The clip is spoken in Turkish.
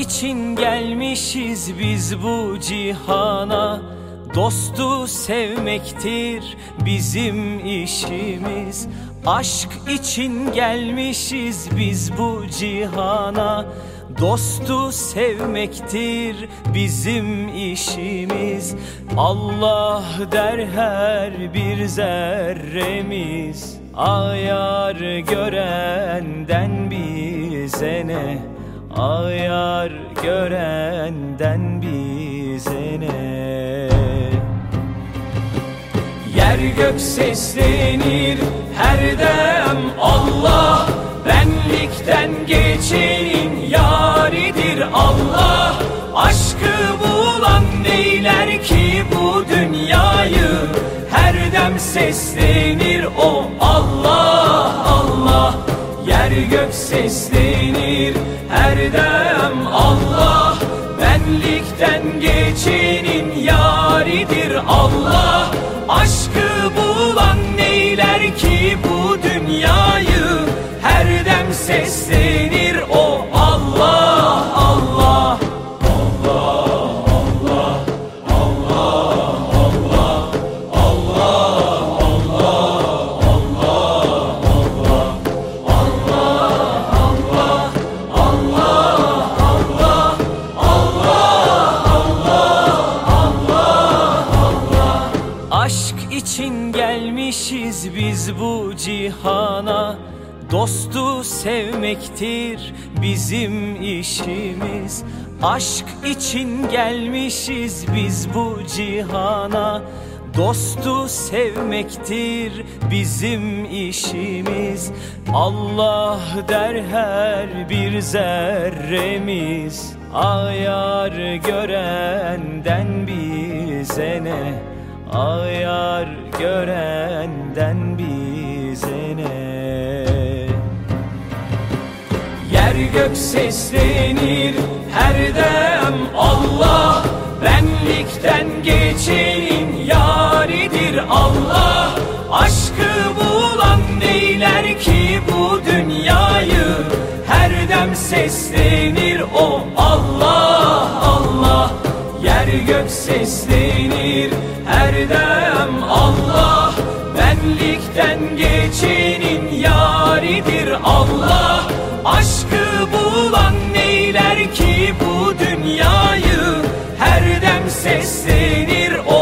için gelmişiz biz bu cihana. Dostu sevmektir bizim işimiz. Aşk için gelmişiz biz bu cihana. Dostu sevmektir bizim işimiz. Allah der her bir zerremiz. Ayar görenden bize ne Ayar görenden bize ne? Yer gök seslenir her dem Allah Benlikten geçenin yaridir Allah. Aşkı bulan neyler ki bu dünyayı? Her dem seslenir o Allah Yer gök seslenir her dem Allah. Benlikten geçenin yaridir Allah. Aşkı için gelmişiz biz bu cihana. Dostu sevmektir bizim işimiz. Aşk için gelmişiz biz bu cihana. Dostu sevmektir bizim işimiz. Allah der her bir zerremiz. Ayar görenden bize ne Ayar görenden bize ne? Yer gök seslenir her dem Allah. Benlikten geçenin yaridir Allah. Aşkı bulan neyler ki bu dünyayı? Her dem seslenir o Allah Allah. Yer gök seslenir her dem Allah Benlikten geçenin yaridir Allah. Aşkı bulan neyler ki bu dünyayı? Her dem seslenir o